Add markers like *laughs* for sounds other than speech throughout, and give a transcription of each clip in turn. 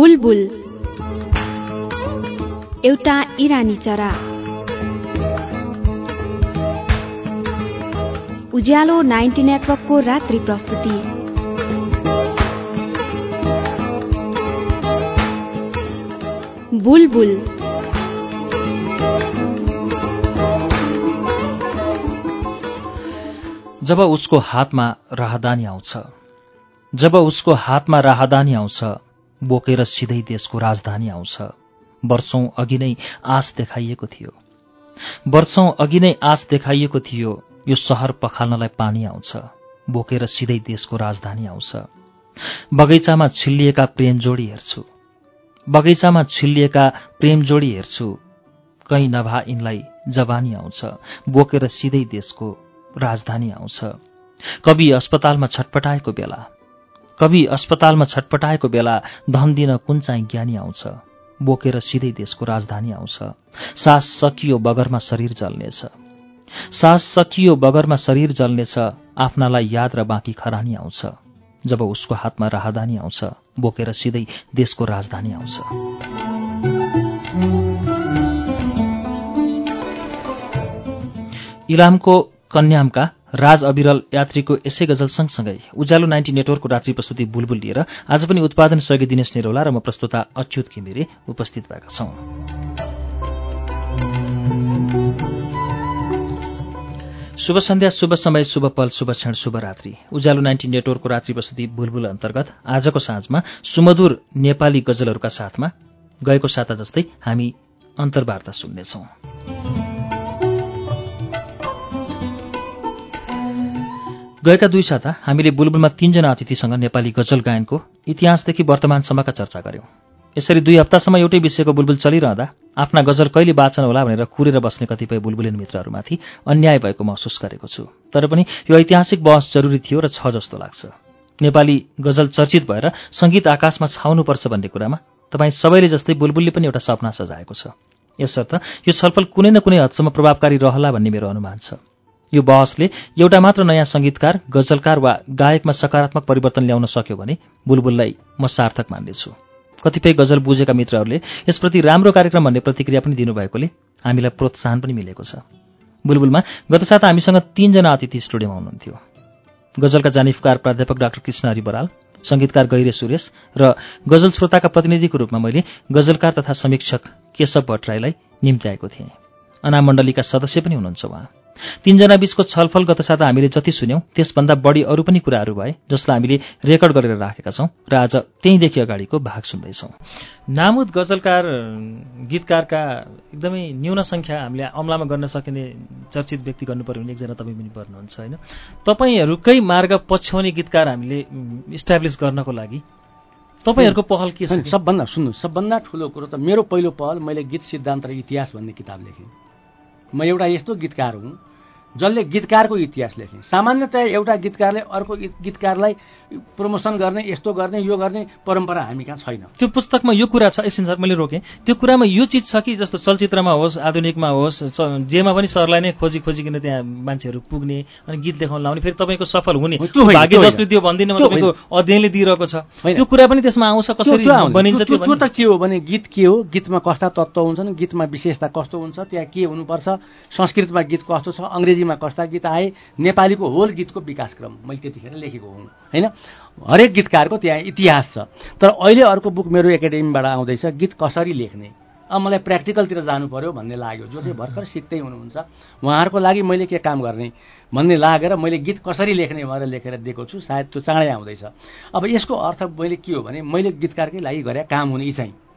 बुलबुल। एउटा इरानी चरा। उज्यालो नाइन्टी नेटवर्कको रात्रि प्रस्तुति। बुलबुल। जब उसको हातमा राहदानी आउँछ जब उसको हातमा राहदानी आउँछ बोकेर सिधै देशको राजधानी आउँछ। वर्षौं अघि नै आश देखाइएको थियो। वर्षौं अघि नै आश देखाइएको थियो यो सहर पखाल्नलाई पानी आउँछ। बोकेर सिधै देशको राजधानी आउँछ। बगैँचामा छिल्लिएका प्रेम जोडी हेर्छु। बगैँचामा छिल्लिएका प्रेम जोडी हेर्छु। कहीँ नभा यिनलाई जवानी आउँछ। बोकेर सिधै देशको राजधानी आउँछ। कवि अस्पतालमा छटपटाएको बेला कवि अस्पतालमा छटपटाएको बेला धन दिन कुन चाहिँ ज्ञानी आउँछ? बोकेर सिधै देशको राजधानी आउँछ। सास सकियो बगरमा शरीर जल्नेछ। सास सकियो बगरमा शरीर जल्नेछ आफ्नालाई याद र बाँकी खरानी आउँछ। जब उसको हातमा राहदानी आउँछ बोकेर सिधै देशको राजधानी आउँछ। इलामको कन्यामका राज अविरल यात्रीको यसै गजल सँगसँगै उज्यालो नाइन्टी नेटवर्कको रात्रि प्रस्तुति बुलबुल लिएर आज पनि उत्पादन सहयोगी दिनेश नेरौला र म प्रस्तुता अच्युत घिमिरे उपस्थित भएका छौं। शुभ सन्ध्या शुभ समय शुभ पल शुभ क्षण शुभ रात्रि। उज्यालो नाइन्टी नेटवर्कको रात्रि प्रस्तुति बुलबुल अन्तर्गत आजको साँझमा सुमधुर नेपाली गजलहरूका साथमा गएको साता जस्तै हामी अन्तर्वार्ता सुन्नेछौं। गएका दुई साता हामीले बुलबुलमा तीनजना अतिथिसँग नेपाली गजल गायनको इतिहासदेखि वर्तमानसम्मका चर्चा गर्यौं। यसरी दुई हप्तासम्म एउटै विषयको बुलबुल चलिरहँदा आफ्ना गजल कहिले वाचन होला भनेर कुरेर बस्ने कतिपय बुलबुलिन मित्रहरूमाथि अन्याय भएको महसुस गरेको छु। तर पनि यो ऐतिहासिक बहस जरुरी थियो र छ जस्तो लाग्छ। नेपाली गजल चर्चित भएर सङ्गीत आकाशमा छाउनुपर्छ भन्ने कुरामा तपाईँ सबैले जस्तै बुलबुलले पनि एउटा सपना सजाएको छ। यसर्थ यो छलफल कुनै न कुनै हदसम्म प्रभावकारी रहला भन्ने मेरो अनुमान छ। यो बहसले एउटा मात्र नयाँ सङ्गीतकार गजलकार वा गायकमा सकारात्मक परिवर्तन ल्याउन सक्यो भने बुलबुललाई म सार्थक मान्नेछु। कतिपय गजल बुझेका मित्रहरूले यसप्रति राम्रो कार्यक्रम भन्ने प्रतिक्रिया पनि दिनुभएकोले हामीलाई प्रोत्साहन पनि मिलेको छ। बुलबुलमा गत साता हामीसँग तीनजना अतिथि स्टुडियोमा हुनुहुन्थ्यो। गजलका जानिफकार प्राध्यापक डाक्टर कृष्ण हरि बराल सङ्गीतकार गैरे सुरेश र गजल श्रोताका प्रतिनिधिको रूपमा मैले गजलकार तथा समीक्षक केशव भट्टराईलाई निम्त्याएको थिएँ। अनामण्डलीका सदस्य पनि हुनुहुन्छ उहाँ। तीनजना बीचको छलफल गत साता हामीले जति सुन्यौं त्यसभन्दा बढी अरू पनि कुराहरू भए जसलाई हामीले रेकर्ड गरेर राखेका छौं र आज त्यहीँदेखि अगाडिको भाग सुन्दैछौं। नामुद गजलकार गीतकारका एकदमै न्यून सङ्ख्या हामीले अमलामा गर्न सकिने चर्चित व्यक्ति गर्नु पर्यो भने एकजना तपाईँ पनि पर्नुहुन्छ होइन? तपाईँहरूकै मार्ग पछ्याउने गीतकार हामीले इस्टाब्लिस गर्नको लागि तपाईँहरूको पहल के छ? सबभन्दा सुन्नु सबभन्दा ठुलो कुरो त मेरो पहिलो पहल मैले गीत सिद्धान्त र इतिहास भन्ने किताब लेखेँ। म एउटा यस्तो गीतकार हुँ जसले गीतकारको इतिहास लेखेँ सामान्यतया एउटा गीतकारले अर्को गीतकारलाई प्रमोसन गर्ने यस्तो गर्ने यो गर्ने परम्परा हामी कहाँ छैन। त्यो पुस्तकमा यो कुरा छ एकछिन सर मैले रोकेँ। त्यो कुरामा यो चिज छ कि जस्तो चलचित्रमा होस् आधुनिकमा होस् जेमा पनि सरलाई नै खोजी खोजिकन त्यहाँ मान्छेहरू पुग्ने अनि गीत देखाउन लाउने फेरि तपाईँको सफल हुने भाग्य जसले त्यो भन्दिनँ तपाईँको अध्ययनले दिइरहेको छ। त्यो कुरा पनि त्यसमा आउँछ कसरी बनिन्छ त्यो त के हो भने गीत के हो? गीतमा कस्ता तत्त्व हुन्छन् गीतमा विशेषता कस्तो हुन्छ? त्यहाँ के हुनुपर्छ? संस्कृतमा गीत कस्तो छ? अङ्ग्रेजीमा कस्ता गीत आए? नेपालीको होल गीतको विकासक्रम मैले त्यतिखेर लेखेको हुँ। होइन? हरेक गीतकारको त्यहाँ इतिहास छ। तर अहिले अर्को बुक मेरो एकाडेमीबाट आउँदैछ गीत कसरी लेख्ने? अब मलाई प्र्याक्टिकलतिर जानु पर्यो भन्ने लाग्यो। जो चाहिँ भर्खर सिक्दै हुनुहुन्छ उहाँहरूको लागि मैले के काम गर्ने भन्ने लागेर मैले गीत कसरी लेख्ने भनेर लेखेर दिएको छु सायद त्यो चाँडै आउँदैछ। अब यसको अर्थ मैले के हो भने मैले गीतकारकै लागि गरे काम हुने चाहिँ।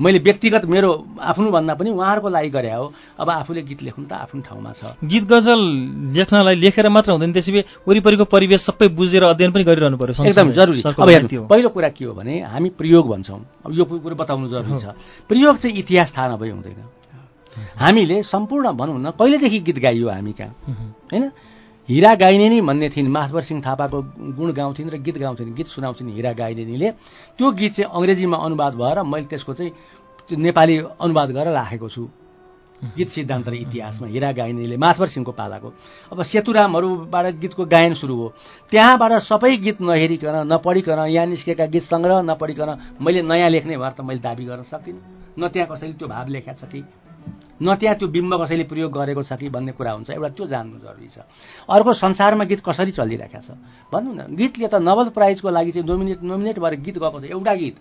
मैले व्यक्तिगत मेरो आफ्नो भन्दा पनि उहाँहरूको लागि गरे हो। अब आफूले गीत लेख्नु त आफ्नो ठाउँमा छ। गीत गजल लेख्नलाई लेखेर मात्र हुँदैन त्यसै वरिपरिको परिवेश सबै बुझेर अध्ययन पनि गरिरहनु पर्यो एकदम जरुरी। अब पहिलो कुरा के हो भने हामी प्रयोग भन्छौँ। अब यो कुरो बताउनु जरुरी छ। प्रयोग चाहिँ इतिहास थाहा नभई हुँदैन। हामीले सम्पूर्ण भनौँ न कहिलेदेखि गीत गाइयो हामी कहाँ? होइन? हिरा गाइनेनी भन्ने थिइन्। माधवर सिंह थापाको गुण गाउँथिन् र गीत गाउँथिन्। गीत सुनाउँथिन् हिरा गाइनेनीले। त्यो गीत चाहिँ अङ्ग्रेजीमा अनुवाद भएर मैले त्यसको चाहिँ नेपाली अनुवाद गरेर राखेको छु। गीत सिद्धान्त र इतिहासमा हिरा गाइनेले माथवर सिंहको पालाको। अब सेतुरामहरूबाट गीतको गायन सुरु हो। त्यहाँबाट सबै गीत नहेरिकन नपढिकन यहाँ निस्केका गीत सङ्ग्रह नपढिकन मैले नयाँ लेख्ने भएर त मैले दाबी गर्न सकिनँ न त्यहाँ कसैले त्यो भाव लेखा छ कि? न त्यहाँ त्यो बिम्ब कसैले प्रयोग गरेको छ कि भन्ने कुरा हुन्छ एउटा त्यो जान्नु जरुरी छ। अर्को संसारमा गीत कसरी चलिरहेको छ? भन्नु न गीतले त नोबल प्राइजको लागि चाहिँ नोमिनेट नोमिनेट भएर गीत गएको छ एउटा गीत।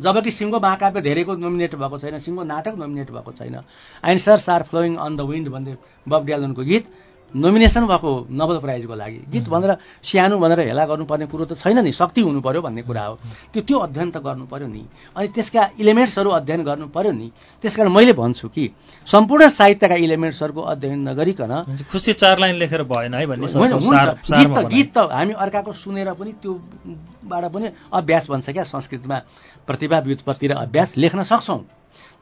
जबकि सिङ्गो महाकाव्य धेरैको नोमिनेट भएको छैन सिङ्गो नाटक नोमिनेट भएको छैन। Answers are flowing on the wind भन्ने बब ड्यालनको गीत। नोमिनेसन भएको नोबल प्राइजको लागि। गीत भनेर सानो भनेर हेला गर्नुपर्ने कुरो त छैन नि शक्ति हुनु पर्यो भन्ने कुरा हो। त्यो त्यो अध्ययन त गर्नु पर्यो नि। अनि त्यसका इलिमेन्ट्सहरू अध्ययन गर्नु पर्यो नि। त्यस कारण मैले भन्छु कि सम्पूर्ण साहित्यका इलिमेन्ट्सहरूको अध्ययन नगरिकन खुसी चार लाइन लेखेर भएन है भन्ने गीत त गीत त हामी अर्काको सुनेर पनि त्योबाट पनि अभ्यास भन्छ क्या संस्कृतमा। प्रतिभा व्युत्पत्ति र अभ्यास लेख्न सक्छौँ।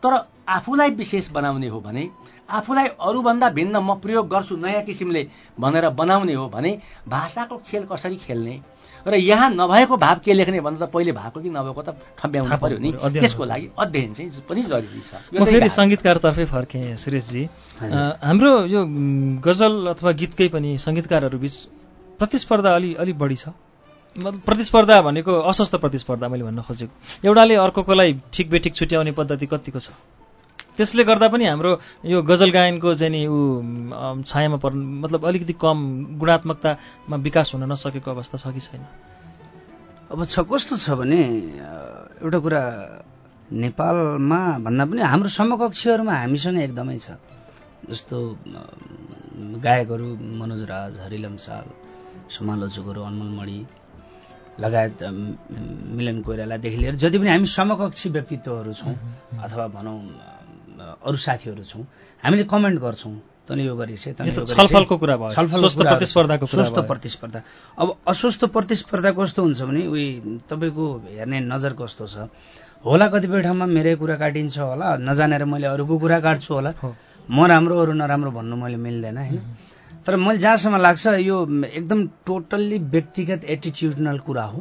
तर आफूलाई विशेष बनाउने हो भने आफूलाई अरूभन्दा भिन्न म प्रयोग गर्छु नयाँ किसिमले भनेर बनाउने हो भने भाषाको खेल कसरी खेल्ने? र यहाँ नभएको भाव के लेख्ने भन्दा त पहिले भएको कि नभएको त ठम्ब्याउनु पर्यो नि। त्यसको लागि अध्ययन चाहिँ पनि जरुरी छ। म फेरि सङ्गीतकारतर्फै फर्केँ सुरेशजी। हाम्रो यो गजल अथवा गीतकै पनि सङ्गीतकारहरू बिच प्रतिस्पर्धा अलि अलिक बढी छ। प्रतिस्पर्धा भनेको अस्वस्थ प्रतिस्पर्धा मैले भन्न खोजेको। एउटाले अर्कोकोलाई ठिक बेठिक छुट्याउने पद्धति कतिको छ? त्यसले गर्दा पनि हाम्रो यो गजल गायनको चाहिँ नि ऊ छायामा पर् मतलब अलिकति कम गुणात्मकतामा विकास हुन नसकेको अवस्था छ कि छैन? अब छ कस्तो छ भने एउटा कुरा नेपालमा भन्दा पनि हाम्रो समकक्षीहरूमा हामीसँग एकदमै छ। जस्तो गायकहरू मनोज राज हरिलम साल समालोचकहरू अनमोल मणि लगायत मिलन कोइरालादेखि लिएर जति पनि हामी समकक्षी व्यक्तित्वहरू छौँ अथवा भनौँ अरू साथीहरू छौँ। हामीले कमेन्ट गर्छौँ तैँले यो गरिसे छलफलको कुरा भयो। छलफल प्रतिस्पर्धाको स्वस्थ प्रतिस्पर्धा। अब अस्वस्थ प्रतिस्पर्धा कस्तो हुन्छ भने उयो तपाईँको हेर्ने नजर कस्तो छ? होला कतिपय ठाउँमा मेरै कुरा काटिन्छ होला नजानेर मैले अरूको कुरा काट्छु होला। म राम्रो अरू नराम्रो भन्नु मैले मिल्दैन होइन तर मैले जहाँसम्म लाग्छ यो एकदम टोटल्ली व्यक्तिगत एटिच्युडनल कुरा हो।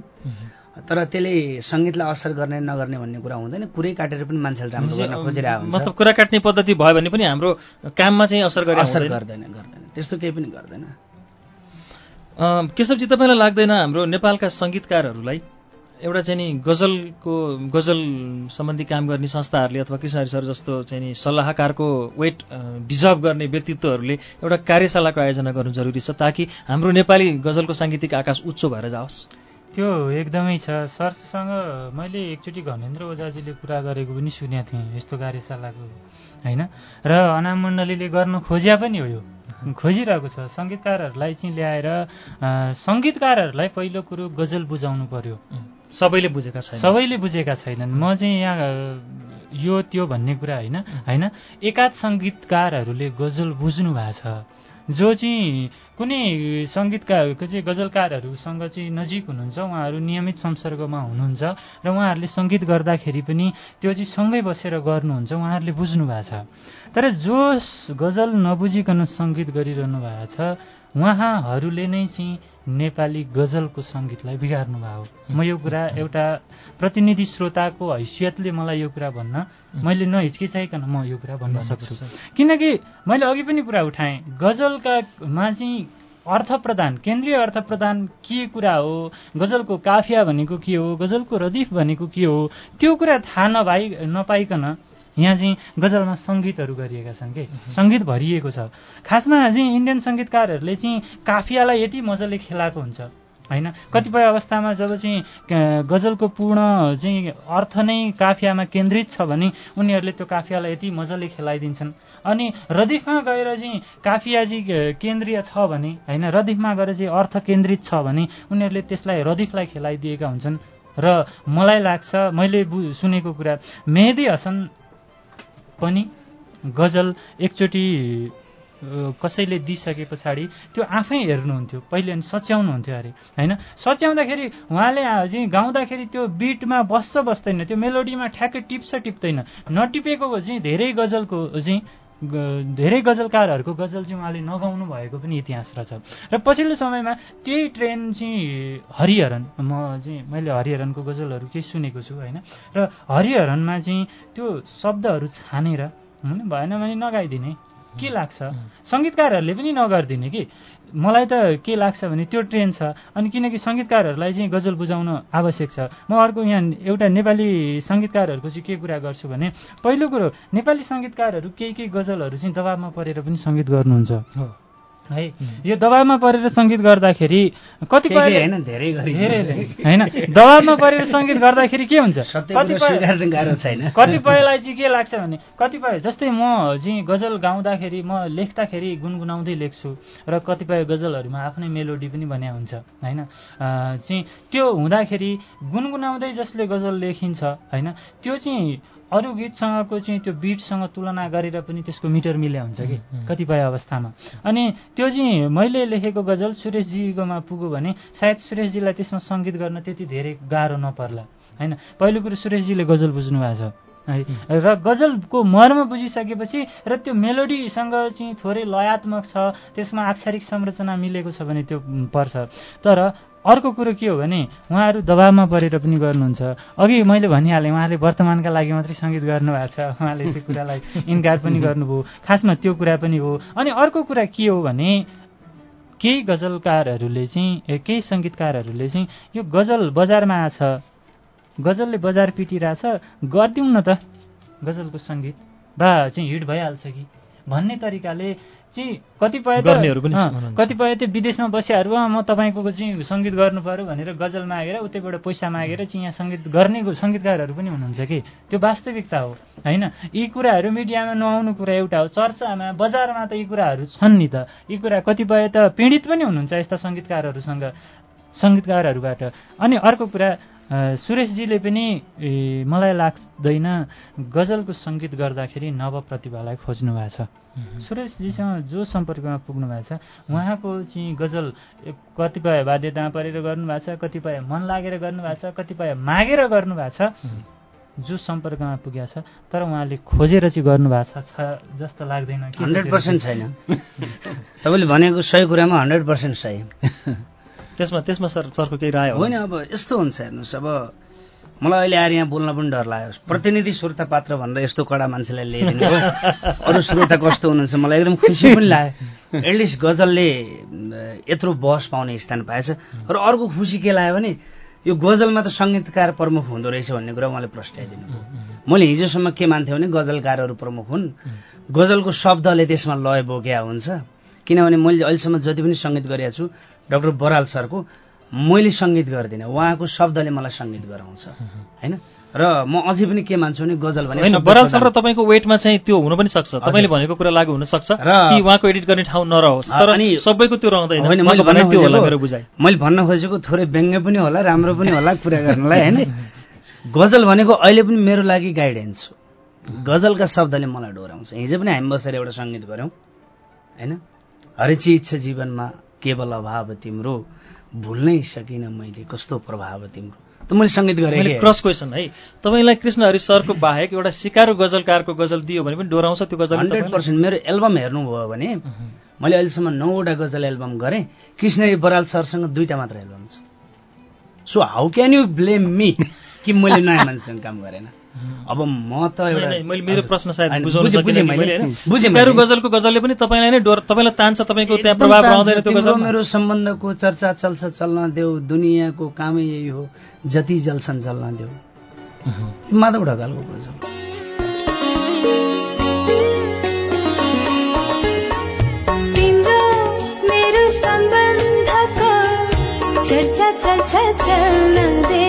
तर त्यसले सङ्गीतलाई असर गर्ने नगर्ने भन्ने कुरा हुँदैन। कुरै काटेर पनि मान्छेले राम्रो गर्न खोजिरहेको हुन्छ। मतलब कुरा काट्ने पद्धति भयो भने पनि हाम्रो काममा चाहिँ असर गरे असर गर्दैन गर्दैन। त्यस्तो केही पनि गर्दैन। केशवजी तपाईँलाई लाग्दैन हाम्रो नेपालका सङ्गीतकारहरूलाई एउटा चाहिँ नि गजलको गजल सम्बन्धी काम गर्ने संस्थाहरूले अथवा कृष्ण सर जस्तो चाहिँ नि सल्लाहकारको वेट डिजर्भ गर्ने व्यक्तित्वहरूले एउटा कार्यशालाको आयोजना गर्नु जरुरी छ ताकि हाम्रो नेपाली गजलको साङ्गीतिक आकाश उच्च भएर जाओस्। त्यो एकदमै छ। सरसँग मैले एकचोटि घमेन्द्र ओझाजीले कुरा गरेको पनि सुनेको थिएँ यस्तो कार्यशालाको होइन? र अनाम मण्डलीले गर्न खोज्या पनि हो यो। खोजिरहेको छ। सङ्गीतकारहरूलाई चाहिँ ल्याएर सङ्गीतकारहरूलाई पहिलो कुरो गजल बुझाउनु पर्यो। सबैले बुझेका छैन सबैले बुझेका छैनन्। म चाहिँ यहाँ यो त्यो भन्ने कुरा होइन होइन? एकाध सङ्गीतकारहरूले गजल बुझ्नु भएको छ। जो चाहिँ कुनै सङ्गीतकारको चाहिँ गजलकारहरूसँग चाहिँ नजिक हुनुहुन्छ उहाँहरू नियमित संसर्गमा हुनुहुन्छ र उहाँहरूले सङ्गीत गर्दाखेरि पनि त्यो चाहिँ सँगै बसेर गर्नुहुन्छ उहाँहरूले बुझ्नु भएको छ। तर जो गजल नबुझिकन सङ्गीत गरिरहनु भएको छ उहाँहरूले नै चाहिँ नेपाली गजलको सङ्गीतलाई बिगार्नु भयो म यो कुरा एउटा प्रतिनिधि श्रोताको हैसियतले मलाई यो कुरा भन्न मैले नहिचकिचाइकन म यो कुरा भन्न सक्छु। किनकि मैले अघि पनि कुरा उठाएँ गजलकामा चाहिँ अर्थ प्रदान केन्द्रीय अर्थ प्रदान के कुरा हो? गजलको काफिया भनेको के हो? गजलको रदिफ भनेको के हो? त्यो कुरा थाहा नपाइ नपाइकन यहाँ चाहिँ गजलमा सङ्गीतहरू गरिएका छन् कि। सङ्गीत भरिएको छ। खासमा चाहिँ इन्डियन सङ्गीतकारहरूले चाहिँ काफियालाई यति मजाले खेलाएको हुन्छ होइन? कतिपय अवस्थामा जब चाहिँ गजलको पूर्ण चाहिँ अर्थ नै काफियामा केन्द्रित छ भने उनीहरूले त्यो काफियालाई यति मजाले खेलाइदिन्छन्। अनि रदिफमा गएर चाहिँ काफिया चाहिँ केन्द्रीय छ भने होइन? रदिफमा गएर चाहिँ अर्थ केन्द्रित छ भने उनीहरूले त्यसलाई रदिफलाई खेलाइदिएका हुन्छन्। र मलाई लाग्छ मैले सुनेको कुरा मेहदी हसन पनि गजल एकचोटि कसैले दिइसके पछाडि त्यो आफै हेर्नुहुन्थ्यो पहिले अनि सच्याउनुहुन्थ्यो अरे होइन? सच्याउँदाखेरि उहाँले चाहिँ गाउँदाखेरि त्यो बिटमा बस्छ बस्दैन त्यो मेलोडीमा ठ्याक्कै टिप्छ टिप्दैन नटिपेको चाहिँ धेरै गजलको चाहिँ धेरै गजलकारहरूको गजल चाहिँ उहाँले नगाउनु भएको पनि इतिहास रहेछ। र पछिल्लो समयमा त्यही ट्रेन चाहिँ हरिहरन म चाहिँ मैले हरिहरनको गजलहरू केही सुनेको छु होइन? र हरिहरनमा चाहिँ त्यो शब्दहरू छानेर भएन भने नगाइदिने। के लाग्छ? सङ्गीतकारहरूले पनि नगरिदिने कि? मलाई त के लाग्छ भने त्यो ट्रेन छ। अनि किनकि सङ्गीतकारहरूलाई चाहिँ गजल बुझाउन आवश्यक छ। म अर्को यहाँ एउटा नेपाली सङ्गीतकारहरूको चाहिँ के कुरा गर्छु भने पहिलो कुरो नेपाली सङ्गीतकारहरू केही केही गजलहरू चाहिँ दबाबमा परेर पनि सङ्गीत गर्नुहुन्छ। है। यो दबाबमा परेर सङ्गीत गर्दाखेरि कतिपय होइन धेरै होइन दबाबमा परेर सङ्गीत गर्दाखेरि के हुन्छ? कतिपयलाई चाहिँ के लाग्छ भने कतिपय जस्तै म चाहिँ गजल गाउँदाखेरि म लेख्दाखेरि गुनगुनाउँदै लेख्छु र कतिपय गजलहरूमा आफ्नै मेलोडी पनि भन्या हुन्छ होइन? चाहिँ त्यो हुँदाखेरि गुनगुनाउँदै जसले गजल लेखिन्छ होइन? त्यो चाहिँ अरू गीतसँगको चाहिँ त्यो बिटसँग तुलना गरेर पनि त्यसको मिटर मिल्या हुन्छ कि? कतिपय अवस्थामा। अनि त्यो चाहिँ मैले लेखेको गजल सुरेशजीकोमा पुग्यो भने सायद सुरेशजीलाई त्यसमा सङ्गीत गर्न त्यति धेरै गाह्रो नपर्ला। होइन? पहिलो कुरो सुरेशजीले गजल बुझ्नु भएको छ। है? र गजलको मर्म बुझिसकेपछि र त्यो मेलोडीसँग चाहिँ थोरै लयात्मक छ त्यसमा आक्षरिक संरचना मिलेको छ भने त्यो पर्छ। तर अर्को कुरो के हो भने उहाँहरू दबावमा परेर पनि गर्नुहुन्छ। अघि मैले भनिहालेँ उहाँले वर्तमानका लागि मात्रै सङ्गीत गर्नुभएको छ। उहाँले त्यो कुरालाई इन्कार पनि गर्नुभयो। खासमा त्यो कुरा पनि हो। अनि अर्को कुरा के हो भने केही गजलकारहरूले चाहिँ केही सङ्गीतकारहरूले चाहिँ यो गजल बजारमा आछ। गजलले बजार पिटिरहेछ। गरिदिउँ न त गजलको सङ्गीत। बा चाहिँ हिट भइहाल्छ कि? भन्ने तरिकाले चाहिँ कतिपय। कतिपय त्यो विदेशमा बसियाहरू "अँ, म तपाईँको चाहिँ सङ्गीत गर्नु पर्यो भनेर गजल मागेर उतैबाट पैसा मागेर चाहिँ यहाँ सङ्गीत गर्ने सङ्गीतकारहरू पनि हुनुहुन्छ कि? त्यो वास्तविकता हो होइन? यी कुराहरू मिडियामा नआउनु कुरा एउटा हो चर्चामा बजारमा त यी कुराहरू छन् नि त। यी कुरा कतिपय त पीडित पनि हुनुहुन्छ यस्ता सङ्गीतकारहरूसँग सङ्गीतकारहरूबाट। अनि अर्को कुरा सुरेशजीले पनि मलाई लाग्दैन गजलको सङ्गीत गर्दाखेरि नव प्रतिभालाई खोज्नु भएको छ। सुरेशजीसँग जो सम्पर्कमा पुग्नु भएको छ उहाँको चाहिँ गजल कतिपय बाध्यतामा परेर गर्नुभएको छ कतिपय मन लागेर गर्नुभएको छ कतिपय मागेर गर्नुभएको छ जो सम्पर्कमा पुगेको छ तर उहाँले खोजेर चाहिँ गर्नुभएको छ जस्तो लाग्दैन हन्ड्रेड पर्सेन्ट? छैन। तपाईँले भनेको सही कुरामा हन्ड्रेड पर्सेन्ट सही। *laughs* त्यसमा त्यसमा सर सरको केही राय हो। होइन अब यस्तो हुन्छ हेर्नुहोस् अब मलाई अहिले आएर यहाँ बोल्न पनि डर लाग्यो। प्रतिनिधि श्रोता पात्र भनेर यस्तो कडा मान्छेलाई ल्याइदिनु भयो। *laughs* अरू श्रोता कस्तो हुनुहुन्छ? मलाई एकदम खुसी पनि लाग्यो। एटलिस्ट गजलले यत्रो बहस पाउने स्थान पाएछ। र अर्को खुसी के लाग्यो भने यो गजलमा त सङ्गीतकार प्रमुख हुँदो रहेछ भन्ने कुरा उहाँले प्रस्ट्याइदिनु मैले हिजोसम्म के मान्थेँ भने गजलकारहरू प्रमुख हुन्। गजलको शब्दले त्यसमा लय बोक्या हुन्छ। किनभने मैले अहिलेसम्म जति पनि सङ्गीत गरेका छु डाक्टर बराल सरको मैले सङ्गीत गर्दिनँ। उहाँको शब्दले मलाई सङ्गीत गराउँछ। होइन? र म अझै पनि के मान्छु भने गजल भने बराल सर र। तपाईँको वेटमा चाहिँ त्यो हुनु पनि सक्छ। तपाईँले भनेको कुरा लागु हुन सक्छ र- कि उहाँको एडिट गर्ने ठाउँ नरहोस्। तर अनि- सबैको त्यो रहँदैन। मैले भन्न खोजेको थोरै व्यङ्ग्य पनि होला राम्रो पनि होला कुरा गर्नलाई होइन? गजल भनेको अहिले पनि मेरो लागि गाइडेन्स हो। गजलका शब्दले मलाई डोराउँछ। हिजो पनि हामी बसेर एउटा सङ्गीत गऱ्यौँ होइन? हरेची इच्छा जीवनमा केवल अभाव तिम्रो भुल्नै सकिनँ मैले कस्तो प्रभाव तिम्रो? त मैले सङ्गीत गरेँ क्रस क्वेसन है तपाईँलाई कृष्ण हरि सरको बाहेक एउटा सिकारु गजलकारको गजल दियो भने पनि डोराउँछ त्यो गजल हन्ड्रेड पर्सेन्ट मेरो एल्बम हेर्नुभयो भने मैले अहिलेसम्म नौवटा गजल एल्बम गरेँ। कृष्णरी बराल सरसँग दुईटा मात्र एल्बम छ। So how can you blame me कि मैले नयाँ मान्छेसँग काम गरेन? अब म त एउटा मैले मेरो प्रश्न सायद बुझाउन सकिनँ बुझेँ। गजलको गजलले पनि तपाईँलाई नै डोर तपाईँलाई तान्छ तपाईँको त्यहाँ प्रभाव रहँदैन त्यो गजल मेरो सम्बन्धको चर्चा चल्छ चल्न देऊ। दुनियाँको कामै यही हो जति जल्छन् जल्न देऊ। माधव ढकालको गजल। तिम्रो मेरो सम्बन्धको चर्चा चल्छ चल्न देऊ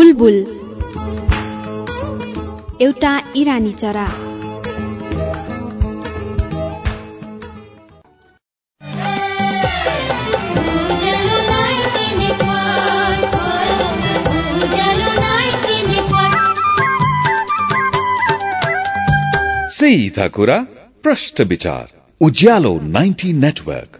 बुलबुल। एउटा इरानी चरा। सीधा कुरा प्रश्न विचार उज्यालो 90 नेटवर्क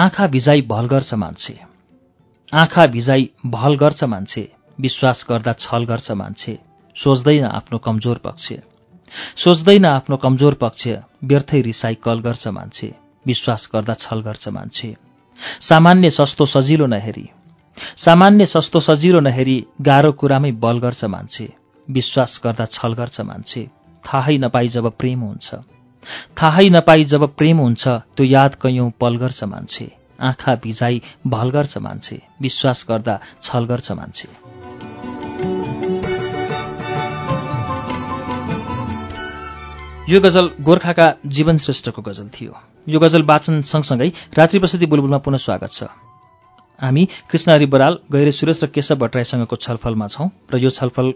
आँखा भिजाइ भल गर्छ मान्छे। आँखा भिजाइ भल गर्छ मान्छे विश्वास गर्दा छल गर्छ मान्छे सोच्दैन आफ्नो कमजोर पक्ष। सोच्दैन आफ्नो कमजोर पक्ष व्यर्थै रिसाई कल गर्छ मान्छे विश्वास गर्दा छल गर्छ मान्छे। सामान्य सस्तो सजिलो नहेरी। सामान्य सस्तो सजिलो नहेरी गाह्रो कुरामै बल गर्छ मान्छे विश्वास गर्दा छल गर्छ मान्छे। थाहै नपाई जब प्रेम हुन्छ। थाहै नपाई जब प्रेम हुन्छ त्यो याद कैयौँ पल गर्छ मान्छे। आँखा भिजाई भल गर्छ मान्छे विश्वास गर्दा छल गर्छ मान्छे। यो गजल गोर्खाका जीवन श्रेष्ठको गजल थियो। यो गजल वाचन सँगसँगै रात्रि बुलबुलमा पुनः स्वागत छ। हामी कृष्णहरि बराल गैरे सुरेश र केशव भट्टराईसँगको छलफलमा छौँ र यो छलफल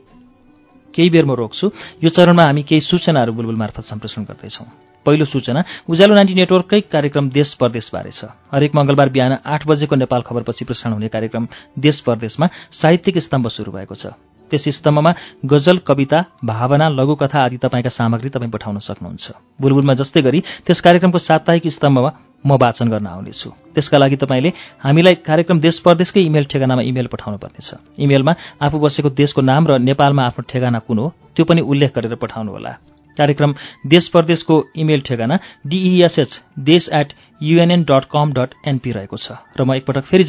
केही बेर म रोक्छु। यो चरणमा हामी केही सूचनाहरू बुलबुल मार्फत सम्प्रेषण गर्दैछौँ। पहिलो सूचना उज्यालो नाइन्टी नेटवर्ककै कार्यक्रम देश परदेशबारे छ। हरेक मङ्गलबार बिहान आठ बजेको नेपाल खबरपछि प्रसारण हुने कार्यक्रम देश परदेशमा साहित्यिक स्तम्भ सुरु भएको छ। त्यस स्तम्भमा गजल कविता भावना लघुकथा आदि तपाईँका सामग्री तपाईँ पठाउन सक्नुहुन्छ। बुलबुलमा जस्तै गरी त्यस कार्यक्रमको साप्ताहिक स्तम्भमा म वाचन गर्न आउनेछु। त्यसका लागि तपाईँले हामीलाई कार्यक्रम देश परदेशकै इमेल ठेगानामा इमेल पठाउनु पर्नेछ इमेलमा आफू बसेको देशको नाम र नेपालमा आफ्नो ठेगाना कुन हो त्यो पनि उल्लेख गरेर पठाउनुहोला। कार्यक्रम देश परदेशको इमेल ठेगाना डिइएसएच देश at UNN dot com dot NP रहेको छ। र म एकपटक फेरि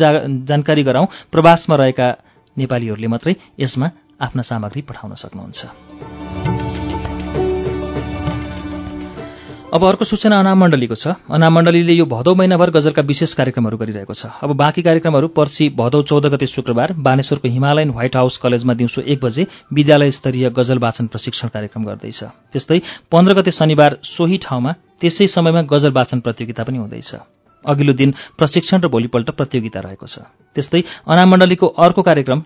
जानकारी गराउँ प्रवासमा रहेका नेपालीहरूले मात्रै यसमा आफ्ना सामग्री पठाउन सक्नुहुन्छ। अब अर्को सूचना अनाम मण्डलीको छ। अनाम मण्डलीले यो भदौ महिनाभर गजलका विशेष कार्यक्रमहरू गरिरहेको छ। अब बाँकी कार्यक्रमहरू पर्सि भदौ चौध गते शुक्रबार बानेश्वरको हिमालयन व्हाइट हाउस कलेजमा दिउँसो एक बजे विद्यालय स्तरीय गजल वाचन प्रशिक्षण कार्यक्रम गर्दैछ। त्यस्तै पन्ध्र गते शनिबार सोही ठाउँमा त्यसै समयमा गजल वाचन प्रतियोगिता पनि हुँदैछ। अघिल्लो दिन प्रशिक्षण र भोलिपल्ट प्रतियोगिता रहेको छ। त्यस्तै अनाम मण्डलीको अर्को कार्यक्रम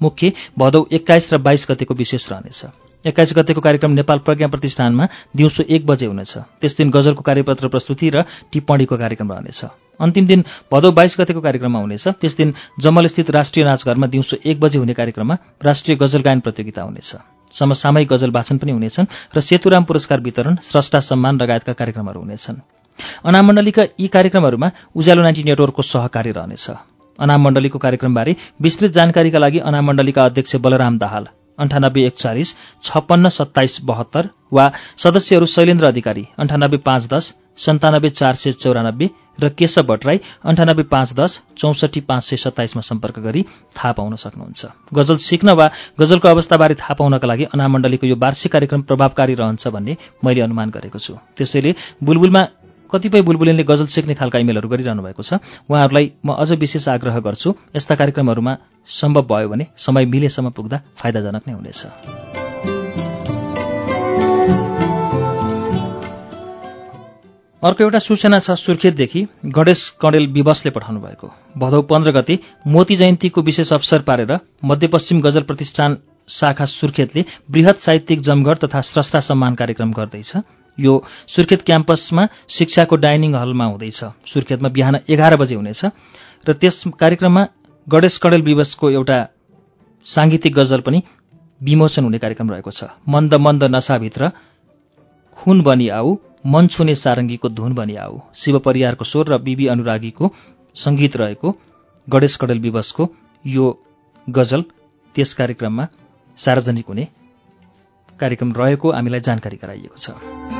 मुख्य भदौ एक्काइस र बाइस गतेको विशेष रहनेछ। एक्काइस गतेको कार्यक्रम नेपाल प्रज्ञा प्रतिष्ठानमा दिउँसो एक बजे हुनेछ। त्यस दिन गजलको कार्यपत्र प्रस्तुति र टिप्पणीको कार्यक्रम रहनेछ। अन्तिम दिन भदौ बाइस गतेको कार्यक्रममा हुनेछ। त्यस दिन जमलस्थित राष्ट्रिय नाचघरमा दिउँसो एक बजे हुने कार्यक्रममा राष्ट्रिय गजल गायन प्रतियोगिता हुनेछ। समसामयिक गजल वाचन पनि हुनेछन् र सेतुराम पुरस्कार वितरण स्रष्टा सम्मान लगायतका कार्यक्रमहरू हुनेछन्। अनाम मण्डलीका यी कार्यक्रमहरूमा उज्यालो नाइन्टी नेटवर्कको सहकार्य रहनेछ। अनाम मण्डलीको कार्यक्रमबारे विस्तृत जानकारीका लागि अनाम मण्डलीका अध्यक्ष बलराम दाहाल। अन्ठानब्बे एकचालिस छप्पन्न सत्ताइस बहत्तर वा सदस्यहरू शैलेन्द्र अधिकारी अन्ठानब्बे पाँच दस सन्तानब्बे चार सय चौरानब्बे र केशव भट्टराई अन्ठानब्बे पाँच दस चौसठी पाँच सय सत्ताइसमा सम्पर्क गरी थाहा पाउन सक्नुहुन्छ। गजल सिक्न वा गजलको अवस्थाबारे थाहा पाउनका लागि अनामण्डलीको यो वार्षिक कार्यक्रम प्रभावकारी रहन्छ भन्ने मैले अनुमान गरेको छु। त्यसैले बुलबुलमा कतिपय बुलबुलिनले गजल सिक्ने खालका इमेलहरू गरिरहनु भएको छ। उहाँहरूलाई म अझ विशेष आग्रह गर्छु यस्ता कार्यक्रमहरूमा सम्भव भयो भने समय मिलेसम्म पुग्दा फाइदाजनक नै हुनेछ। अर्को एउटा सूचना छ सुर्खेतदेखि। गणेश कणेल विवशले पठाउनु भएको। भदौ पन्ध्र गते मोती जयन्तीको विशेष अवसर पारेर मध्यपश्चिम गजल प्रतिष्ठान शाखा सुर्खेतले वृहत साहित्यिक जमघट तथा स्रष्टा सम्मान कार्यक्रम गर्दैछ। यो सुर्खेत क्याम्पसमा शिक्षाको डाइनिङ हलमा हुँदैछ। सुर्खेतमा बिहान एघार बजे हुनेछ। र त्यस कार्यक्रममा गणेश कणेल विवशको एउटा साङ्गीतिक गजल पनि विमोचन हुने कार्यक्रम रहेको छ। मन्द मन्द नसाभित्र खुन बनी आऊ मन छुने सारङ्गीको धुन बनी आऊ। शिव परियारको स्वर र बिबी अनुरागीको सङ्गीत रहेको गणेश कडेल विवशको यो गजल त्यस कार्यक्रममा सार्वजनिक हुने कार्यक्रम रहेको हामीलाई जानकारी गराइएको छ।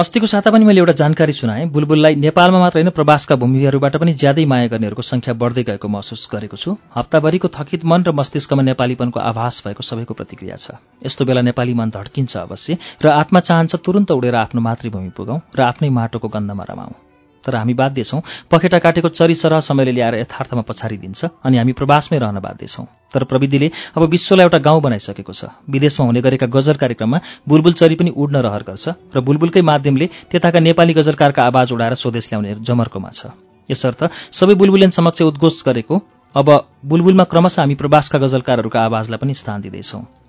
अस्तिको साता पनि मैले एउटा जानकारी सुनाएँ। बुलबुललाई नेपालमा मात्र होइन प्रवासका भूमिहरूबाट पनि ज्यादै माया गर्नेहरूको संख्या बढ्दै गएको महसुस गरेको छु। हप्ताभरिको थकित मन र मस्तिष्कमा नेपालीपनको आभास भएको सबैको प्रतिक्रिया छ। यस्तो बेला नेपाली मन धड्किन्छ अवश्य र आत्मा चाहन्छ तुरन्त उडेर आफ्नो मातृभूमि पुगौँ र आफ्नै माटोको गन्धमा रमाउँ। तर हामी बाध्य छौँ। पखेटा काटेको चरी सरह समयले ल्याएर यथार्थमा पछाडिदिन्छ अनि हामी प्रवासमै रहन बाध्य छौँ। तर प्रविधिले अब विश्वलाई एउटा गाउँ बनाइसकेको छ। विदेशमा हुने गरेका गजल कार्यक्रममा बुलबुल चरी पनि उड्न रहर गर्छ र बुलबुलकै माध्यमले त्यताका नेपाली गजलकारका आवाज उडाएर स्वदेश ल्याउने जमर्कोमा छ। यसर्थ सबै बुलबुलेन समक्ष उद्घोष गरेको अब बुलबुलमा क्रमशः हामी प्रवासका गजलकारहरूका आवाजलाई पनि स्थान दिँदैछौँ।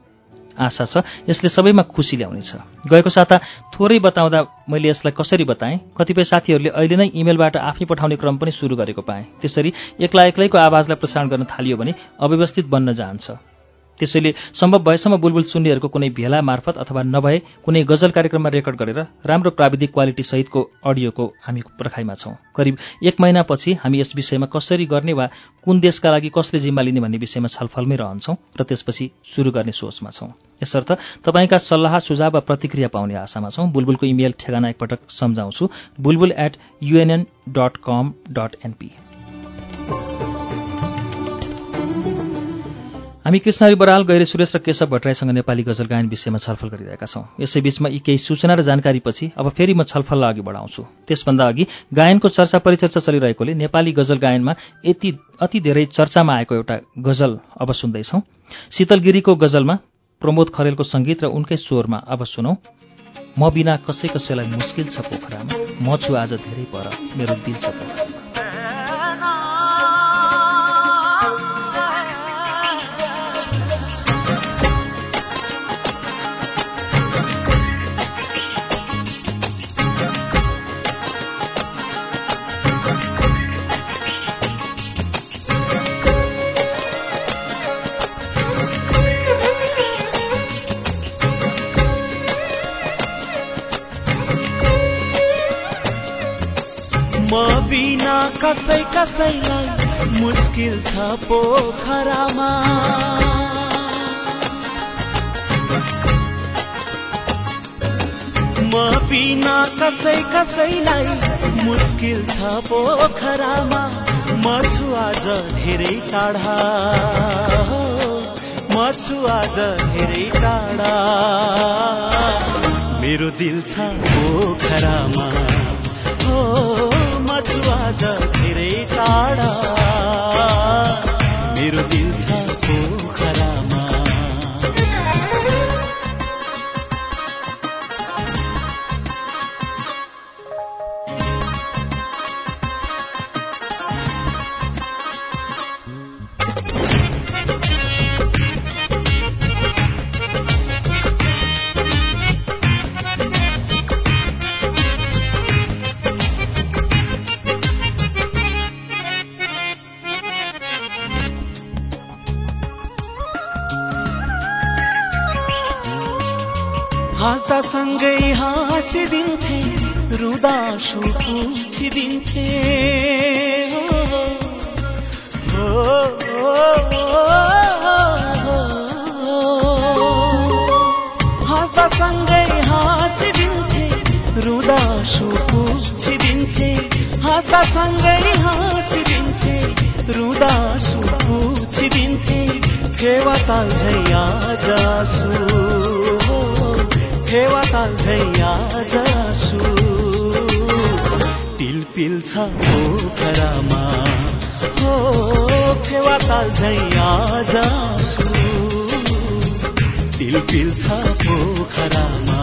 आशा छ यसले सबैमा खुसी ल्याउनेछ। गएको साता थोरै बताउँदा मैले यसलाई कसरी बताएँ? कतिपय साथीहरूले अहिले नै इमेलबाट आफै पठाउने क्रम पनि सुरु गरेको पाएँ। त्यसरी एक्ला एक्लैको आवाजलाई प्रसारण गर्न थालियो भने अव्यवस्थित बन्न जान्छ। त्यसैले सम्भव भएसम्म बुलबुल सुन्नेहरूको कुनै भेला मार्फत अथवा नभए कुनै गजल कार्यक्रममा रेकर्ड गरेर राम्रो प्राविधिक क्वालिटी सहितको अडियोको हामी पर्खाइमा छौँ। करिब एक महिनापछि हामी यस विषयमा कसरी गर्ने वा कुन देशका लागि कसले जिम्मा लिने भन्ने विषयमा छलफलमै रहन्छौँ र त्यसपछि सुरु गर्ने सोचमा छौँ। यसर्थ तपाईँका सल्लाह सुझाव वा प्रतिक्रिया पाउने आशामा छौँ। बुलबुलको इमेल ठेगाना एकपटक सम्झाउँछु। बुलबुल at UNN dot com dot NP हामी कृष्णहरि बराल गैरे सुरेश र केशव भट्टराईसँग नेपाली गजल गायन विषयमा छलफल गरिरहेका छौँ। यसै बीचमा यी केही सूचना र जानकारीपछि अब फेरि म छलफललाई अघि बढाउँछु। त्यसभन्दा अघि गायनको चर्चा परिचर्चा चलिरहेकोले नेपाली गजल गायनमा यति अति धेरै चर्चामा आएको एउटा गजल अब सुन्दैछौँ। शीतलगिरीको गजलमा प्रमोद खरेलको सङ्गीत र उनकै स्वरमा अब सुनौ। म बिना कसै कसैलाई मुस्किल छ पोखरामा म छु आज धेरै पर मेरो दिल छ पोखरामा। बिना कसै कसैलाई मुस्किल छ पोखरामा। म बिना कसै कसैलाई मुस्किल छ पोखरामा। म छु आज धेरै टाढा। म छु आज धेरै टाढा। मेरो दिल छ पोखरामा। आज धेरै टाढा। मेरो दिल छ फेवा ताल झैया जासु। फेवा ताल झैया जासु। टिलपिल छ पोखरामा। हो फेवा ताल झैया जासु। टिलपिल छ पोखरामा।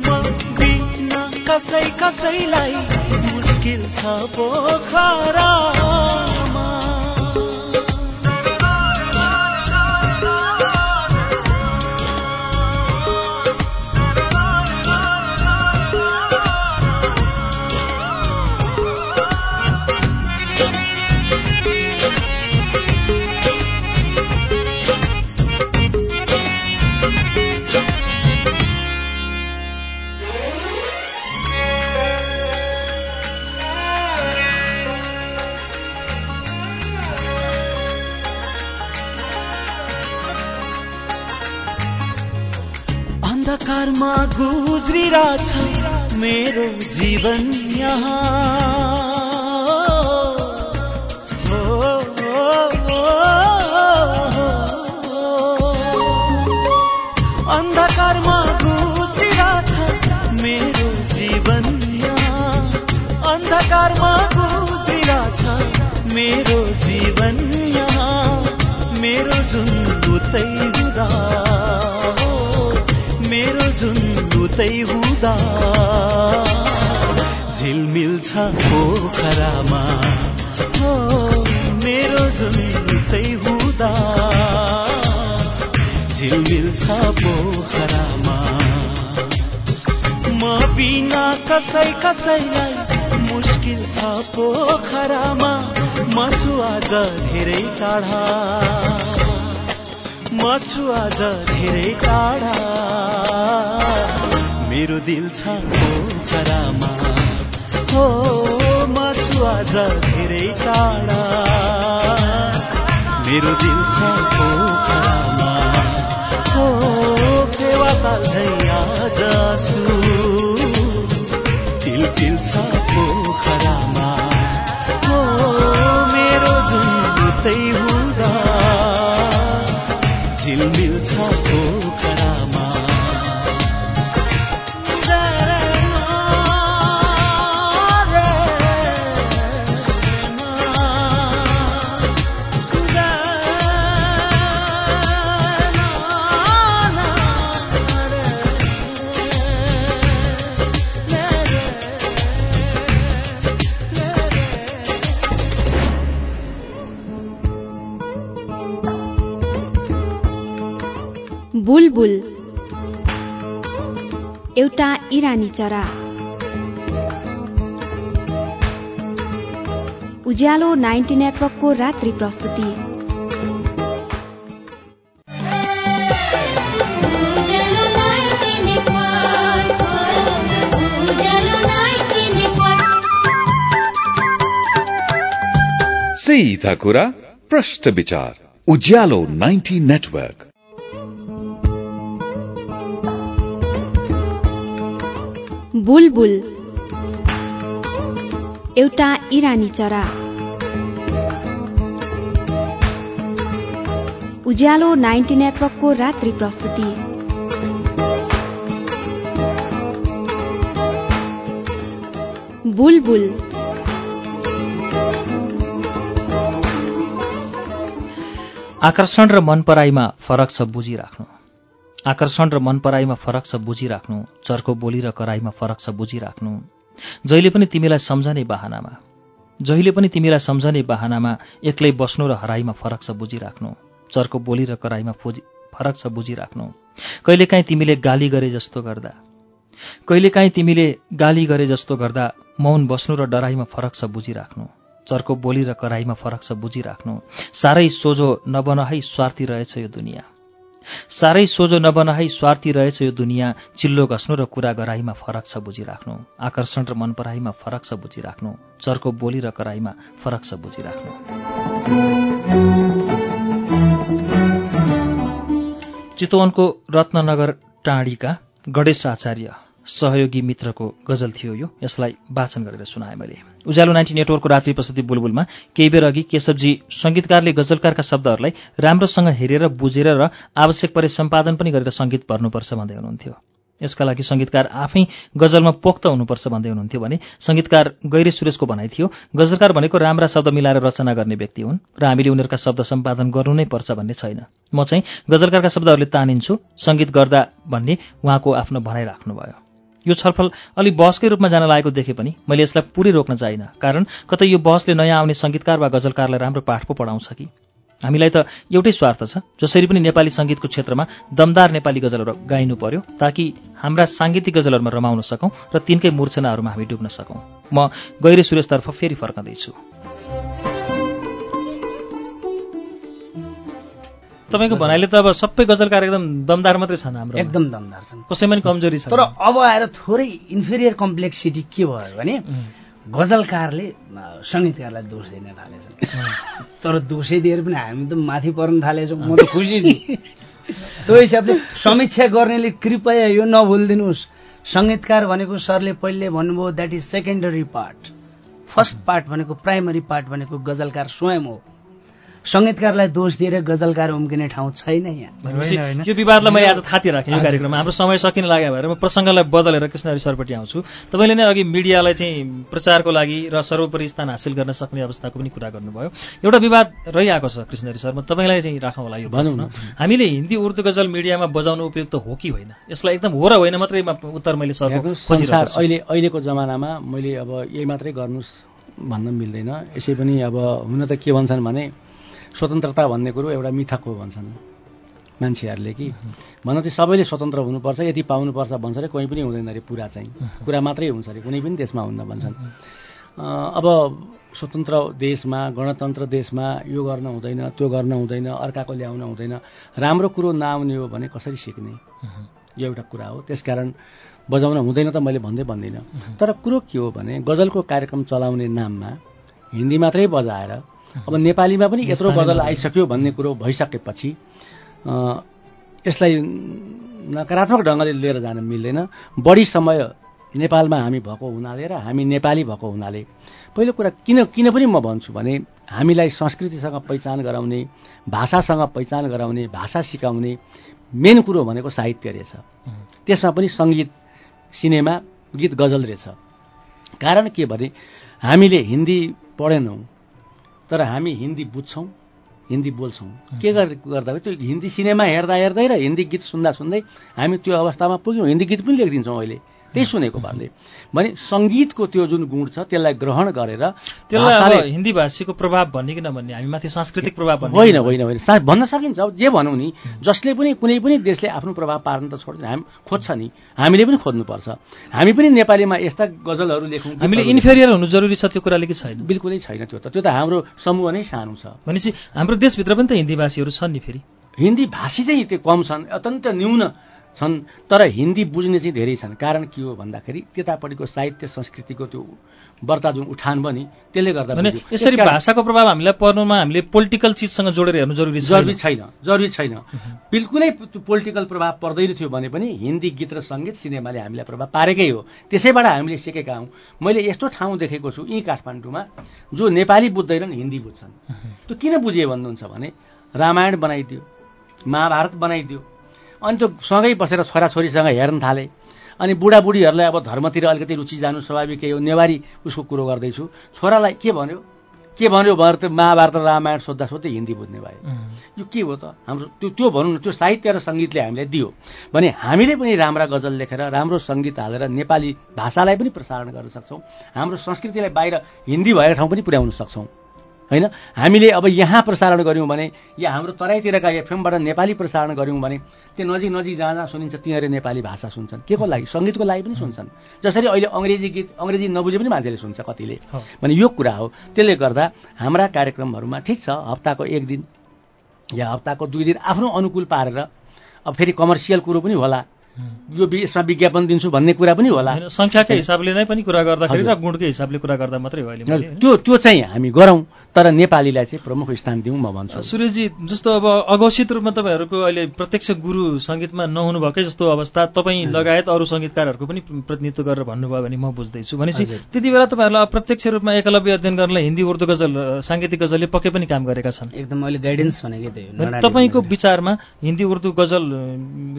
म कसै कसैलाई मुस्किल छ पोखरामा अन्धकारमा गुज्रिरहेछ मेरो जीवन यहाँ। हो, हो, हो। अन्धकारमा मेरो जीवन यहाँ। अन्धकारमा गुज्रिरहेछ मेरो जीवन यहाँ। मेरो जुन उतै उतै हुँदा। झिलमिल छ पोखरामा। हो मेरो जुन चाहिँ हुँदा। झिलमिल छ पोखरामा। म बिना कसै कसैलाई मुस्किल छ पोखरामा। म आज धेरै टाढा। म आज धेरै टाढा। मेरो दिल छ पोखरामा। हो म छु आज धेरै टाढा। मेरो दिल छ पोखरामा। हो फेवा ताल्दै आज तिल तिल छ पोखरामा। हो मेरो जुन उतै हुँदा। झिलमिल छ चरा उज्यालो नाइन्टी नेटवर्कको रात्रि प्रस्तुति। नाइन्टी नाइन्टी सीधा कुरा प्रश्न विचार। उज्यालो 90 नेटवर्क। बुलबुल। एउटा इरानी चरा। उज्यालो नाइन्टी नेटवर्कको रात्रि प्रस्तुति। बुलबुल। आकर्षण र मनपराईमा फरक छ बुझिराख्नु। आकर्षण र मनपराईमा फरक छ बुझिराख्नु चर्को बोली र कराईमा फरक छ बुझिराख्नु। जहिले पनि तिमीलाई सम्झने बाहनामा जहिले पनि तिमीलाई सम्झने बाहनामा एक्लै बस्नु र हराईमा फरक छ बुझिराख्नु चर्को बोली र कराईमा फरक छ बुझिराख्नु। कहिलेकाहीँ तिमीले गाली गरे जस्तो गर्दा कहिलेकाहीँ तिमीले गाली गरे जस्तो गर्दा मौन बस्नु र डराइमा फरक छ बुझिराख्नु चर्को बोली र कराईमा फरक छ बुझिराख्नु। साह्रै सोझो नबनहै स्वार्थी रहेछ यो दुनियाँ। साह्रै सोझो नबनहै स्वार्थी रहेछ यो दुनियाँ। चिल्लो घस्नु र कुरा गराईमा फरक छ बुझिराख्नु। आकर्षण र मनपराईमा फरक छ बुझिराख्नु। चर्को बोली र कराईमा फरक छ बुझिराख्नु। चितवनको रत्ननगर टाँडीका गणेश आचार्य सहयोगी मित्रको गजल थियो यो। यसलाई वाचन गरेर सुनाएँ मैले। उज्यालो नाइन्टी नेटवर्कको रात्रि प्रस्तुति बुलबुलमा केही बेर अघि केशवजी सङ्गीतकारले गजलकारका शब्दहरूलाई राम्रोसँग हेरेर बुझेर र आवश्यक परे सम्पादन पनि गरेर सङ्गीत भर्नुपर्छ भन्दै हुनुहुन्थ्यो। यसका लागि सङ्गीतकार आफै गजलमा पोख्त हुनुपर्छ भन्दै हुनुहुन्थ्यो भने सङ्गीतकार गैरे सुरेशको भनाइ थियो गजलकार भनेको राम्रा शब्द मिलाएर रचना गर्ने व्यक्ति हुन् र हामीले उनीहरूका शब्द सम्पादन गर्नु नै पर्छ भन्ने छैन। म चाहिँ गजलकारका शब्दहरूले तानिन्छु सङ्गीत गर्दा भन्ने उहाँको आफ्नो भनाइ राख्नुभयो। यो छलफल अलि बहसकै रूपमा जान लागेको देखे पनि। मैले यसलाई पुरै रोक्न चाहिनँ कारण कतै यो बहसले नयाँ आउने सङ्गीतकार वा गजलकारलाई राम्रो पाठ पो पढाउँछ कि? हामीलाई त एउटै स्वार्थ छ जसरी पनि नेपाली सङ्गीतको क्षेत्रमा दमदार नेपाली गजलहरू गाइनु पर्यो ताकि हाम्रा साङ्गीतिक गजलहरूमा रमाउन सकौँ र तिनकै मूर्छनाहरूमा हामी डुब्न सकौँ। म गैरे सुरेशतर्फ फेरि फर्कँदैछु। तपाईँको भनाइले त अब सबै गजलकार एकदम दमदार मात्रै छन् हाम्रो एकदम दमदार छन्। कसैमा नि कमजोरी छ तर अब आएर थोरै इन्फेरियर कम्प्लेक्सिटी के भयो भने गजलकारले सङ्गीतकारलाई दोष दिन थालेछन्। तर दोषै दिएर पनि हामी त माथि पर्न थालेछौँ। म त खुसी छु। त्यो हिसाबले समीक्षा गर्नेले कृपया यो नभुलिदिनुहोस्। सङ्गीतकार भनेको सरले पहिले भन्नुभयो that is secondary part first part भनेको प्राइमरी पार्ट भनेको गजलकार स्वयं हो। सङ्गीतकारलाई दोष दिएर गजलकार उम्किने ठाउँ छैन यहाँ। यो विवादलाई मैले आज थाती राखेँ यो कार्यक्रममा। हाम्रो समय सकिन लाग्यो भएर म प्रसङ्गलाई बदलेर कृष्णहरि सरपट्टि आउँछु। तपाईँले नै अघि मिडियालाई चाहिँ प्रचारको लागि र सर्वोपरि स्थान हासिल गर्न सक्ने अवस्थाको पनि कुरा गर्नुभयो। एउटा विवाद रहिआएको छ कृष्णहरि सर म तपाईँलाई चाहिँ राखौँ होला यो भनौँ न। हामीले हिन्दी उर्दू गजल मिडियामा बजाउनु उपयुक्त हो कि होइन? यसलाई एकदम हो र होइन मात्रै उत्तर मैले सरको खोजिरहेको। अहिले अहिलेको जमानामा मैले अब यही मात्रै गर्नुहोस् भन्न मिल्दैन। यसै पनि अब हुन त के भन्छन् भने स्वतन्त्रता भन्ने कुरो एउटा मिथक हो भन्छन् मान्छेहरूले कि। भन्न चाहिँ सबैले स्वतन्त्र हुनुपर्छ यति पाउनुपर्छ भन्छ अरे कोही पनि हुँदैन अरे पुरा चाहिँ। कुरा मात्रै हुन्छ अरे कुनै पनि देशमा हुन्न भन्छन्। अब स्वतन्त्र देशमा गणतन्त्र देशमा यो गर्न हुँदैन त्यो गर्न हुँदैन अर्काको ल्याउन हुँदैन। राम्रो कुरो नआउने हो भने कसरी सिक्ने? यो एउटा कुरा हो। त्यसकारण बजाउन हुँदैन त मैले भन्दै भन्दिनँ। तर कुरो के हो भने गजलको कार्यक्रम चलाउने नाममा हिन्दी मात्रै बजाएर अब नेपालीमा पनि यत्रो गजल आइसक्यो भन्ने कुरो भइसकेपछि यसलाई नकारात्मक ढङ्गले लिएर जान मिल्दैन। बढी समय नेपालमा हामी भएको हुनाले र हामी नेपाली भएको हुनाले पहिलो कुरा किन किन पनि म भन्छु भने हामीलाई संस्कृतिसँग पहिचान गराउने भाषासँग पहिचान गराउने भाषा सिकाउने मेन कुरो भनेको साहित्य रहेछ। त्यसमा पनि सङ्गीत सिनेमा गीत गजल रहेछ। कारण के भने हामीले हिन्दी पढेनौँ। तर हामी हिन्दी बुझ्छौँ हिन्दी बोल्छौँ। के गर- गर्दा त्यो हिन्दी सिनेमा हेर्दा हेर्दै र हिन्दी गीत सुन्दा सुन्दै हामी त्यो अवस्थामा पुग्यौँ। हिन्दी गीत पनि लेखिदिन्छौँ अहिले। त्यही सुनेको भरले भने सङ्गीतको त्यो जुन गुण छ त्यसलाई ग्रहण गरेर त्यसलाई हिन्दी भाषीको प्रभाव भन्ने कि नभन्ने? हामी माथि सांस्कृतिक प्रभाव भन्ने होइन होइन। होइन भन्न सकिन्छ। जे भनौँ नि जसले पनि कुनै पनि देशले आफ्नो प्रभाव पार्न त छोड्दैन। हामी खोज्छ नि। हामीले पनि खोज्नुपर्छ। हामी पनि नेपालीमा यस्ता गजलहरू लेखौँ। हामीले इन्फेरियर हुनु जरुरी छ त्यो कुराले कि छैन। बिल्कुलै छैन त्यो त। त्यो त हाम्रो समूह नै सानो छ। भनेपछि हाम्रो देशभित्र पनि त हिन्दी भाषीहरू छन् नि फेरि। हिन्दी भाषी चाहिँ त्यो कम छन्। अत्यन्त न्यून छन् तर हिन्दी बुझ्ने चाहिँ धेरै छन्। कारण के हो भन्दाखेरि त्यतापट्टिको साहित्य संस्कृतिको त्यो वर्ता जुन उठान पनि त्यसले गर्दा भने। यसरी भाषाको प्रभाव हामीलाई पर्नुमा हामीले पोलिटिकल चिजसँग जोडेर हेर्नु जरुरी जरुरी छैन जरुरी छैन। बिल्कुलै त्यो पोलिटिकल प्रभाव पर्दैन थियो भने पनि हिन्दी गीत र सङ्गीत सिनेमाले हामीलाई प्रभाव पारेकै हो। त्यसैबाट हामीले सिकेका हौँ। मैले यस्तो ठाउँ देखेको छु यहीँ काठमाडौँमा जो नेपाली बुझ्दैनन् हिन्दी बुझ्छन्। त्यो किन बुझे भन्नुहुन्छ भने रामायण बनाइदियो महाभारत बनाइदियो अनि त्यो सँगै बसेर छोराछोरीसँग हेर्न थाले। अनि बुढाबुढीहरूलाई अब धर्मतिर अलिकति रुचि जानु स्वाभाविकै हो नेवारी उसको कुरो गर्दैछु। छोरालाई के भन्यो? के भन्यो भनेर त महाभारत रामायण सोद्धा सोध्दै हिन्दी बुझ्ने भयो। यो के हो त? हाम्रो त्यो त्यो भनौँ न त्यो साहित्य र सङ्गीतले हामीलाई दियो। भने हामीले पनि राम्रा गजल लेखेर राम्रो सङ्गीत हालेर नेपाली भाषालाई पनि प्रसारण गर्न सक्छौँ। हाम्रो संस्कृतिलाई बाहिर हिन्दी भएर ठाउँ पनि पुर्याउन सक्छौँ। होइन? हामीले अब यहाँ प्रसारण गऱ्यौँ भने या हाम्रो तराईतिरका एफएमबाट नेपाली प्रसारण गऱ्यौँ भने त्यो नजिक नजिक जहाँ जहाँ सुनिन्छ तिनीहरूले नेपाली भाषा सुन्छन्। के को लागि? सङ्गीतको लागि पनि सुन्छन्। जसरी अहिले अङ्ग्रेजी गीत अङ्ग्रेजी नबुझे पनि मान्छेले सुन्छ कतिले। भने यो कुरा हो। त्यसले गर्दा हाम्रा कार्यक्रमहरूमा ठिक छ हप्ताको एक दिन या हप्ताको दुई दिन आफ्नो अनुकूल पारेर अब फेरि कमर्सियल कुरो पनि होला। यो यसमा विज्ञापन दिन्छु भन्ने कुरा पनि होला। सङ्ख्याकै हिसाबले नै पनि कुरा गर्दाखेरि र। गुणकै हिसाबले कुरा गर्दा मात्रै हो अहिले मैले, होइन? त्यो त्यो चाहिँ हामी गरौँ। तर नेपालीलाई चाहिँ प्रमुख स्थान दिउँ म भन्छु। सुरेशजी जस्तो अब अघोषित रूपमा तपाईँहरूको अहिले प्रत्यक्ष गुरु सङ्गीतमा नहुनु भएकै जस्तो अवस्था तपाईँ लगायत अरू सङ्गीतकारहरूको पनि प्रतिनिधित्व गरेर भन्नुभयो भने म बुझ्दैछु। भनेपछि त्यति बेला तपाईँहरूलाई अप्रत्यक्ष रूपमा एकलव्य अध्ययन गर्नलाई हिन्दी उर्दू गजल साङ्गीतिक गजलले पक्कै पनि काम गरेका छन्। एकदम मैले गाइडेन्स भनेकै त्यही तपाईँको। विचारमा हिन्दी उर्दू गजल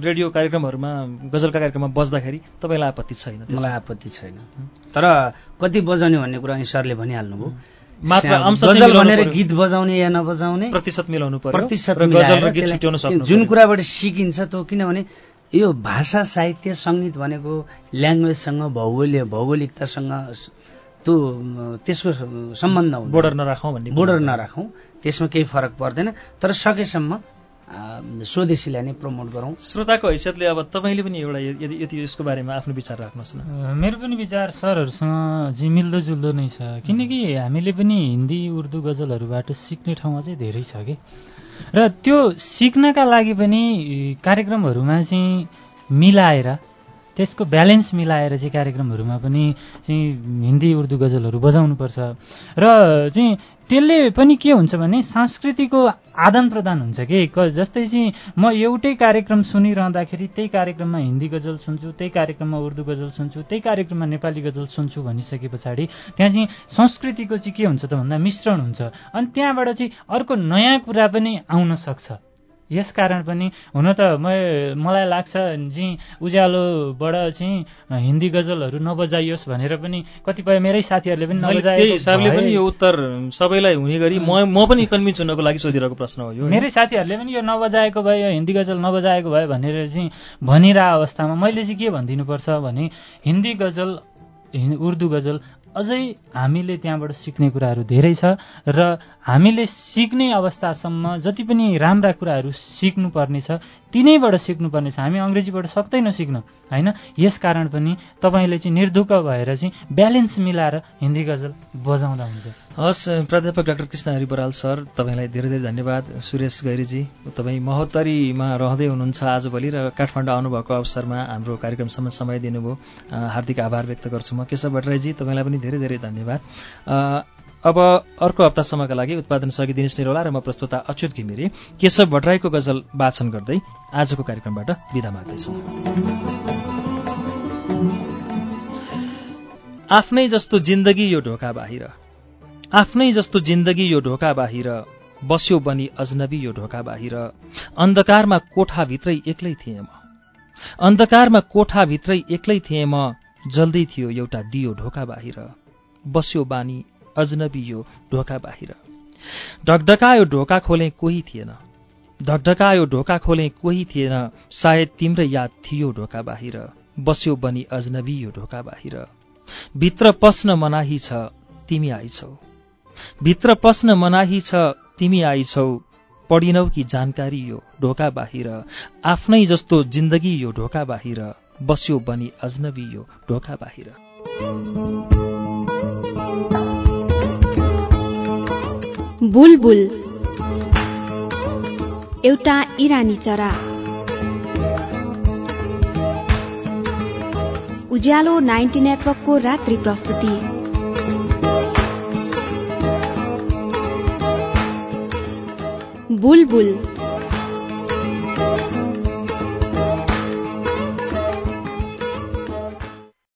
रेडियो कार्यक्रमहरूमा गजलका कार्यक्रममा बज्दाखेरि तपाईँलाई आपत्ति छैन? मलाई आपत्ति छैन। तर कति बजाउने भन्ने कुरा અહીં सरले भनिहाल्नुभयो। भनेर। गीत बजाउने या नबजाउने प्रतिशत मिलाउनु पर्यो। जुन। कुराबाट सिकिन्छ त्यो किनभने यो भाषा साहित्य सङ्गीत भनेको ल्याङ्ग्वेजसँग भौगोल्य भौगोलिकतासँग त्यो त्यसको सम्बन्ध हुन्छ बोर्डर नराखौँ भन्ने बोर्डर नराखौँ। त्यसमा केही फरक पर्दैन। तर सकेसम्म स्वदेशीलाई नै प्रमोट गरौँ। श्रोताको हैसियतले अब तपाईँले पनि एउटा यदि यति यसको बारेमा आफ्नो विचार राख्नुहोस् न। मेरो पनि विचार सरहरूसँग चाहिँ मिल्दोजुल्दो नै छ। किनकि हामीले पनि हिन्दी उर्दू गजलहरूबाट सिक्ने ठाउँमा चाहिँ धेरै छ कि। र त्यो सिक्नका लागि पनि कार्यक्रमहरूमा चाहिँ मिलाएर त्यसको ब्यालेन्स मिलाएर चाहिँ कार्यक्रमहरूमा पनि चाहिँ हिन्दी उर्दू गजलहरू बजाउनुपर्छ। र चाहिँ त्यसले पनि के हुन्छ भने संस्कृतिको आदान प्रदान हुन्छ कि? जस्तै चाहिँ म एउटै कार्यक्रम सुनिरहँदाखेरि त्यही कार्यक्रममा हिन्दी गजल सुन्छु त्यही कार्यक्रममा उर्दू गजल सुन्छु त्यही कार्यक्रममा नेपाली गजल सुन्छु भनिसके पछाडि त्यहाँ चाहिँ संस्कृतिको चाहिँ के हुन्छ त भन्दा मिश्रण हुन्छ। अनि त्यहाँबाट चाहिँ अर्को नयाँ कुरा पनि आउन सक्छ। यस कारण पनि हुन त म मलाई लाग्छ चाहिँ उज्यालोबाट चाहिँ हिन्दी गजलहरू नबजाइयोस् भनेर पनि कतिपय मेरै साथीहरूले पनि त्यही हिसाबले पनि यो उत्तर सबैलाई हुने गरी म म पनि कन्भिन्स हुनको लागि सोधिरहेको प्रश्न हो यो? मेरै साथीहरूले पनि यो नबजाएको भए यो हिन्दी गजल नबजाएको भए भनेर चाहिँ भनिरह अवस्थामा मैले चाहिँ के भनिदिनुपर्छ भने हिन्दी गजल उर्दू गजल अझै हामीले त्यहाँबाट सिक्ने कुराहरू धेरै छ र हामीले सिक्ने अवस्थासम्म जति पनि राम्रा कुराहरू सिक्नुपर्ने छ तिनैबाट सिक्नुपर्ने छ हामी अङ्ग्रेजीबाट सक्दैनौँ सिक्न होइन? यस कारण पनि तपाईँले चाहिँ निर्धुक भएर चाहिँ ब्यालेन्स मिलाएर हिन्दी गजल बजाउँदा हुन्छ। हस् प्राध्यापक डाक्टर कृष्ण हरि बराल सर तपाईँलाई धेरै धेरै धन्यवाद। सुरेश गैरीजी तपाईँ महोत्तरीमा रहँदै हुनुहुन्छ आजभोलि र काठमाडौँ आउनुभएको अवसरमा हाम्रो कार्यक्रमसम्म समय दिनुभयो हार्दिक आभार व्यक्त गर्छु म। केशव भट्टराईजी तपाईँलाई पनि धेरै धेरै धन्यवाद। अब अर्को हप्तासम्मका लागि उत्पादन सहयोगी दिनेश निरौला र म प्रस्तुता अच्युत घिमिरे। केशव भट्टराईको गजल वाचन गर्दै आजको कार्यक्रमबाट विदा माग्दैछौँ। आफ्नै जस्तो जिन्दगी यो ढोका बाहिर आफ्नै जस्तो जिन्दगी यो ढोका बाहिर बस्यो बनी अजनबी यो ढोका बाहिर। अन्धकारमा कोठाभित्रै एक्लै थिएँ म। अन्धकारमा कोठाभित्रै एक्लै थिएँ म। जल्दै थियो एउटा दियो ढोका बाहिर बस्यो बानी अजनबी यो ढोका बाहिर। ढकढकायो ढोका खोले कोही थिएन ढकढकायो ढोका खोले कोही थिएन सायद तिम्रै याद थियो ढोका बाहिर बस्यो बनी अजनबी यो ढोका बाहिर। भित्र पस्न मनाही छ तिमी आइछौ। भित्र पस्न मनाही छ तिमी आइछौ। पढिनौ कि जानकारी यो ढोका बाहिर आफ्नै जस्तो जिन्दगी यो ढोका बाहिर। बस्यो बनी अजनबी यो ढोका बाहिर। बुलबुल। एउटा इरानी चरा। उज्यालो नाइन्टी नेटवर्कको रात्रि प्रस्तुति। बुलबुल।